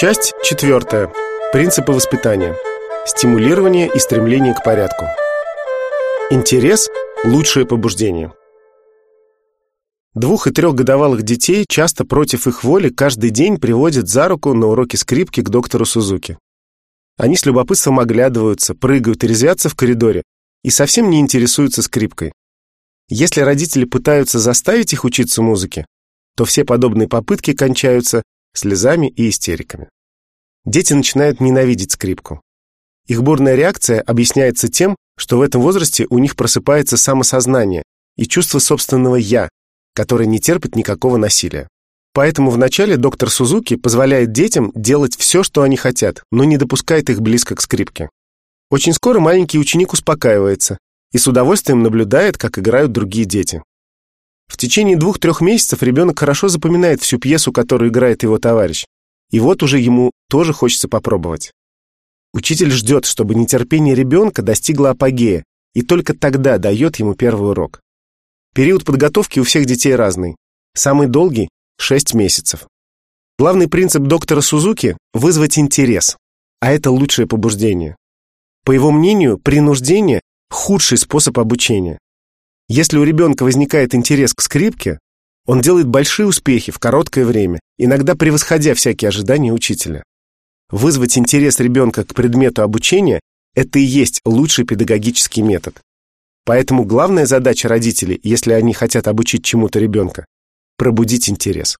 Часть четвертая. Принципы воспитания. Стимулирование и стремление к порядку. Интерес – лучшее побуждение. Двух- и трехгодовалых детей часто против их воли каждый день приводят за руку на уроки скрипки к доктору Сузуки. Они с любопытством оглядываются, прыгают и резвятся в коридоре и совсем не интересуются скрипкой. Если родители пытаются заставить их учиться музыке, то все подобные попытки кончаются слезами и истериками. Дети начинают ненавидеть скрипку. Их бурная реакция объясняется тем, что в этом возрасте у них просыпается самосознание и чувство собственного «я», которое не терпит никакого насилия. Поэтому вначале доктор Сузуки позволяет детям делать все, что они хотят, но не допускает их близко к скрипке. Очень скоро маленький ученик успокаивается и с удовольствием наблюдает, как играют другие дети. В течение двух-трех месяцев ребенок хорошо запоминает всю пьесу, которую играет его товарищ. И вот уже ему тоже хочется попробовать. Учитель ждет, чтобы нетерпение ребенка достигло апогея, и только тогда дает ему первый урок. Период подготовки у всех детей разный. Самый долгий – 6 месяцев. Главный принцип доктора Сузуки – вызвать интерес, а это лучшее побуждение. По его мнению, принуждение – худший способ обучения. Если у ребенка возникает интерес к скрипке, он делает большие успехи в короткое время, иногда превосходя всякие ожидания учителя. Вызвать интерес ребенка к предмету обучения – это и есть лучший педагогический метод. Поэтому главная задача родителей, если они хотят обучить чему-то ребенка – пробудить интерес.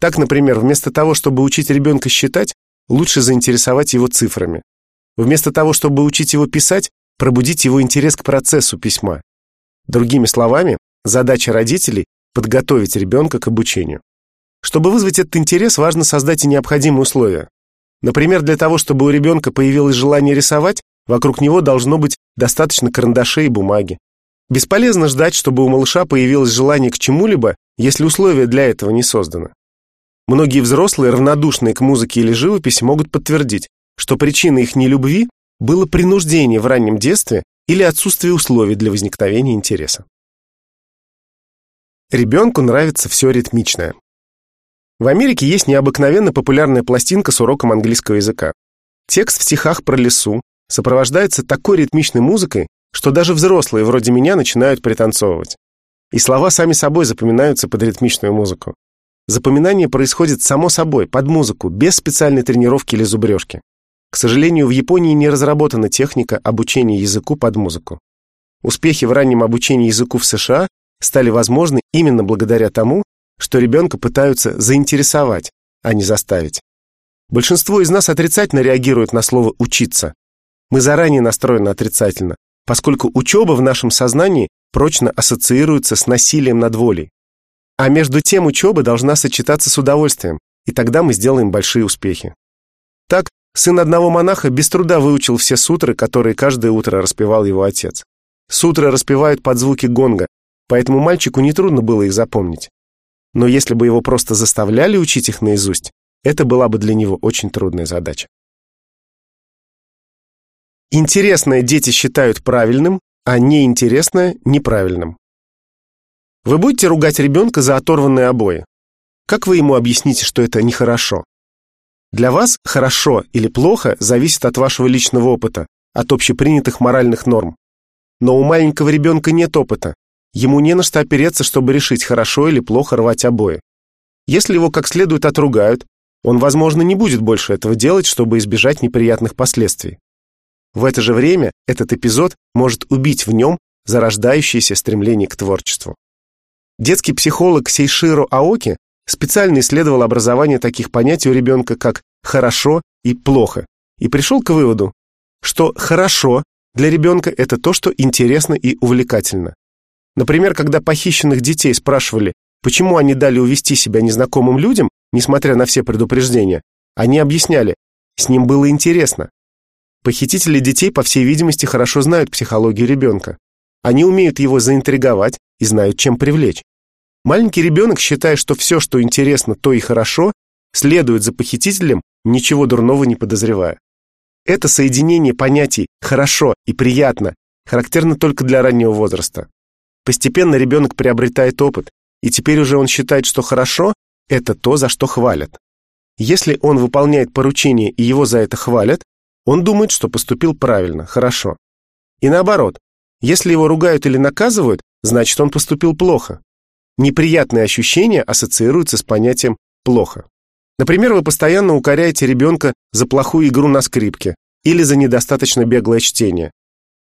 Так, например, вместо того, чтобы учить ребенка считать, лучше заинтересовать его цифрами. Вместо того, чтобы учить его писать, пробудить его интерес к процессу письма. Другими словами, задача родителей – подготовить ребенка к обучению. Чтобы вызвать этот интерес, важно создать и необходимые условия. Например, для того, чтобы у ребенка появилось желание рисовать, вокруг него должно быть достаточно карандашей и бумаги. Бесполезно ждать, чтобы у малыша появилось желание к чему-либо, если условия для этого не созданы. Многие взрослые, равнодушные к музыке или живописи, могут подтвердить, что причиной их нелюбви было принуждение в раннем детстве или отсутствие условий для возникновения интереса. Ребенку нравится все ритмичное. В Америке есть необыкновенно популярная пластинка с уроком английского языка. Текст в стихах про лесу сопровождается такой ритмичной музыкой, что даже взрослые вроде меня начинают пританцовывать. И слова сами собой запоминаются под ритмичную музыку. Запоминание происходит само собой, под музыку, без специальной тренировки или зубрежки. К сожалению, в Японии не разработана техника обучения языку под музыку. Успехи в раннем обучении языку в США стали возможны именно благодаря тому, что ребенка пытаются заинтересовать, а не заставить. Большинство из нас отрицательно реагирует на слово «учиться». Мы заранее настроены отрицательно, поскольку учеба в нашем сознании прочно ассоциируется с насилием над волей. А между тем учеба должна сочетаться с удовольствием, и тогда мы сделаем большие успехи. Так, Сын одного монаха без труда выучил все сутры, которые каждое утро распевал его отец. Сутры распевают под звуки гонга, поэтому мальчику нетрудно было их запомнить. Но если бы его просто заставляли учить их наизусть, это была бы для него очень трудная задача. Интересное дети считают правильным, а неинтересное – неправильным. Вы будете ругать ребенка за оторванные обои. Как вы ему объясните, что это нехорошо? Для вас хорошо или плохо зависит от вашего личного опыта, от общепринятых моральных норм. Но у маленького ребенка нет опыта. Ему не на что опереться, чтобы решить, хорошо или плохо рвать обои. Если его как следует отругают, он, возможно, не будет больше этого делать, чтобы избежать неприятных последствий. В это же время этот эпизод может убить в нем зарождающееся стремление к творчеству. Детский психолог Сейширо Аоки специально исследовал образование таких понятий у ребенка, как «хорошо» и «плохо», и пришел к выводу, что «хорошо» для ребенка – это то, что интересно и увлекательно. Например, когда похищенных детей спрашивали, почему они дали увести себя незнакомым людям, несмотря на все предупреждения, они объясняли, с ним было интересно. Похитители детей, по всей видимости, хорошо знают психологию ребенка. Они умеют его заинтриговать и знают, чем привлечь. Маленький ребенок, считая, что все, что интересно, то и хорошо, следует за похитителем, ничего дурного не подозревая. Это соединение понятий «хорошо» и «приятно» характерно только для раннего возраста. Постепенно ребенок приобретает опыт, и теперь уже он считает, что «хорошо» — это то, за что хвалят. Если он выполняет поручение и его за это хвалят, он думает, что поступил правильно, хорошо. И наоборот, если его ругают или наказывают, значит он поступил плохо. Неприятные ощущения ассоциируются с понятием «плохо». Например, вы постоянно укоряете ребенка за плохую игру на скрипке или за недостаточно беглое чтение.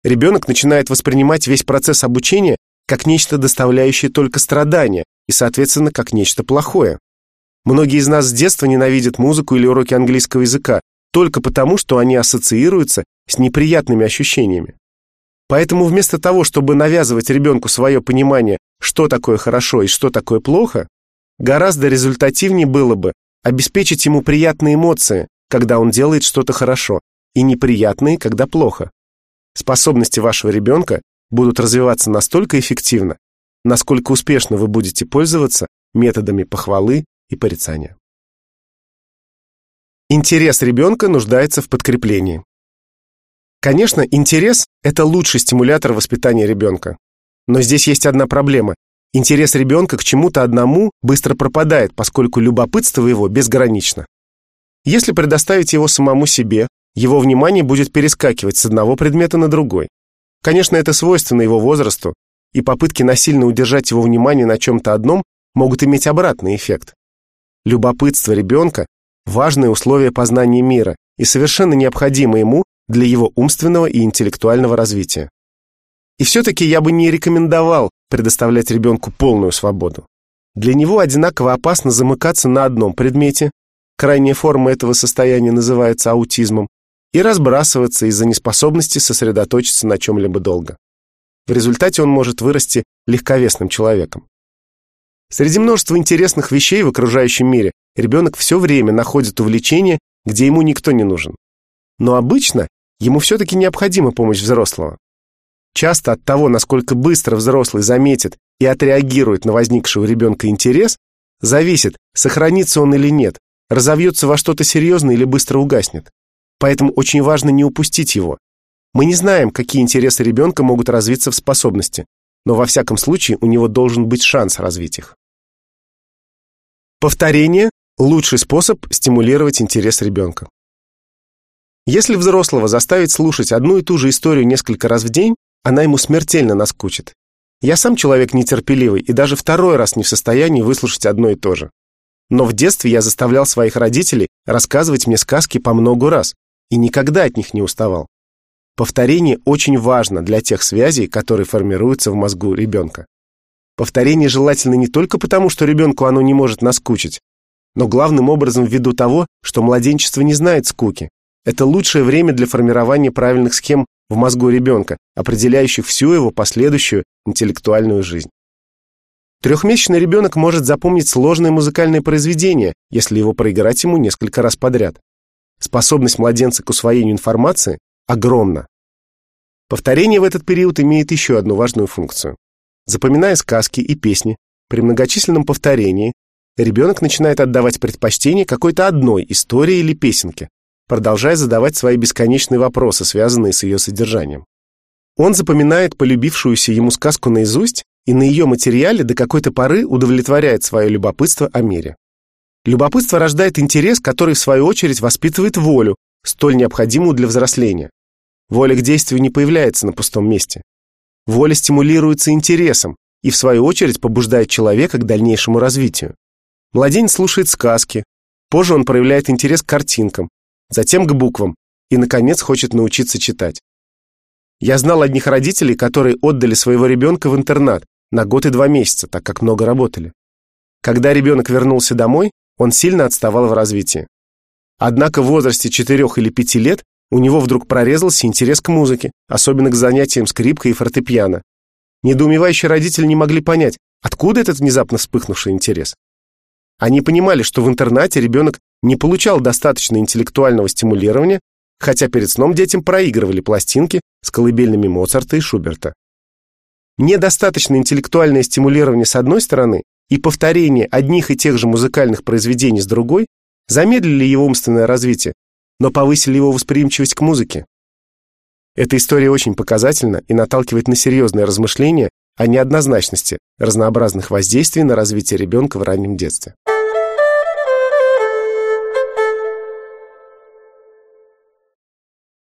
Ребенок начинает воспринимать весь процесс обучения как нечто доставляющее только страдания и, соответственно, как нечто плохое. Многие из нас с детства ненавидят музыку или уроки английского языка только потому, что они ассоциируются с неприятными ощущениями. Поэтому вместо того, чтобы навязывать ребенку свое понимание, что такое хорошо и что такое плохо, гораздо результативнее было бы обеспечить ему приятные эмоции, когда он делает что-то хорошо, и неприятные, когда плохо. Способности вашего ребенка будут развиваться настолько эффективно, насколько успешно вы будете пользоваться методами похвалы и порицания. Интерес ребенка нуждается в подкреплении. Конечно, интерес – это лучший стимулятор воспитания ребенка. Но здесь есть одна проблема. Интерес ребенка к чему-то одному быстро пропадает, поскольку любопытство его безгранично. Если предоставить его самому себе, его внимание будет перескакивать с одного предмета на другой. Конечно, это свойственно его возрасту, и попытки насильно удержать его внимание на чем-то одном могут иметь обратный эффект. Любопытство ребенка – важное условие познания мира и совершенно необходимо ему для его умственного и интеллектуального развития. И все-таки я бы не рекомендовал предоставлять ребенку полную свободу. Для него одинаково опасно замыкаться на одном предмете, крайняя форма этого состояния называется аутизмом, и разбрасываться из-за неспособности сосредоточиться на чем-либо долго. В результате он может вырасти легковесным человеком. Среди множества интересных вещей в окружающем мире ребенок все время находит увлечение, где ему никто не нужен. Но обычно ему все-таки необходима помощь взрослого. Часто от того, насколько быстро взрослый заметит и отреагирует на возникший у ребенка интерес, зависит, сохранится он или нет, разовьется во что-то серьезное или быстро угаснет. Поэтому очень важно не упустить его. Мы не знаем, какие интересы ребенка могут развиться в способности, но во всяком случае у него должен быть шанс развить их. Повторение – лучший способ стимулировать интерес ребенка. Если взрослого заставить слушать одну и ту же историю несколько раз в день, она ему смертельно наскучит. Я сам человек нетерпеливый и даже второй раз не в состоянии выслушать одно и то же. Но в детстве я заставлял своих родителей рассказывать мне сказки по многу раз и никогда от них не уставал. Повторение очень важно для тех связей, которые формируются в мозгу ребенка. Повторение желательно не только потому, что ребенку оно не может наскучить, но главным образом ввиду того, что младенчество не знает скуки. Это лучшее время для формирования правильных схем в мозгу ребенка, определяющих всю его последующую интеллектуальную жизнь. Трехмесячный ребенок может запомнить сложное музыкальное произведение, если его проиграть ему несколько раз подряд. Способность младенца к усвоению информации огромна. Повторение в этот период имеет еще одну важную функцию. Запоминая сказки и песни, при многочисленном повторении ребенок начинает отдавать предпочтение какой-то одной истории или песенке, продолжая задавать свои бесконечные вопросы, связанные с ее содержанием. Он запоминает полюбившуюся ему сказку наизусть и на ее материале до какой-то поры удовлетворяет свое любопытство о мире. Любопытство рождает интерес, который в свою очередь воспитывает волю, столь необходимую для взросления. Воля к действию не появляется на пустом месте. Воля стимулируется интересом и, в свою очередь, побуждает человека к дальнейшему развитию. Младенец слушает сказки, позже он проявляет интерес к картинкам, затем к буквам и, наконец, хочет научиться читать. Я знал одних родителей, которые отдали своего ребенка в интернат на год и два месяца, так как много работали. Когда ребенок вернулся домой, он сильно отставал в развитии. Однако в возрасте 4 или 5 лет у него вдруг прорезался интерес к музыке, особенно к занятиям скрипкой и фортепиано. Недоумевающие родители не могли понять, откуда этот внезапно вспыхнувший интерес. Они понимали, что в интернате ребенок не получал достаточно интеллектуального стимулирования, хотя перед сном детям проигрывали пластинки с колыбельными Моцарта и Шуберта. Недостаточно интеллектуальное стимулирование с одной стороны и повторение одних и тех же музыкальных произведений с другой замедлили его умственное развитие, но повысили его восприимчивость к музыке. Эта история очень показательна и наталкивает на серьезные размышления о неоднозначности разнообразных воздействий на развитие ребенка в раннем детстве.